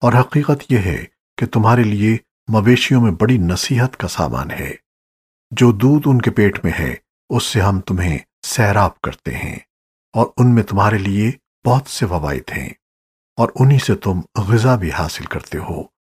اور حقیقت یہ ہے کہ تمہارے لیے مویشیوں میں بڑی نصیحت کا سامان ہے۔ جو دودھ ان کے پیٹ میں ہے، اس سے ہم تمہیں سیراب کرتے ہیں اور ان میں تمہارے لیے بہت سے فوائد ہیں اور انہی سے تم غذا بھی حاصل کرتے ہو۔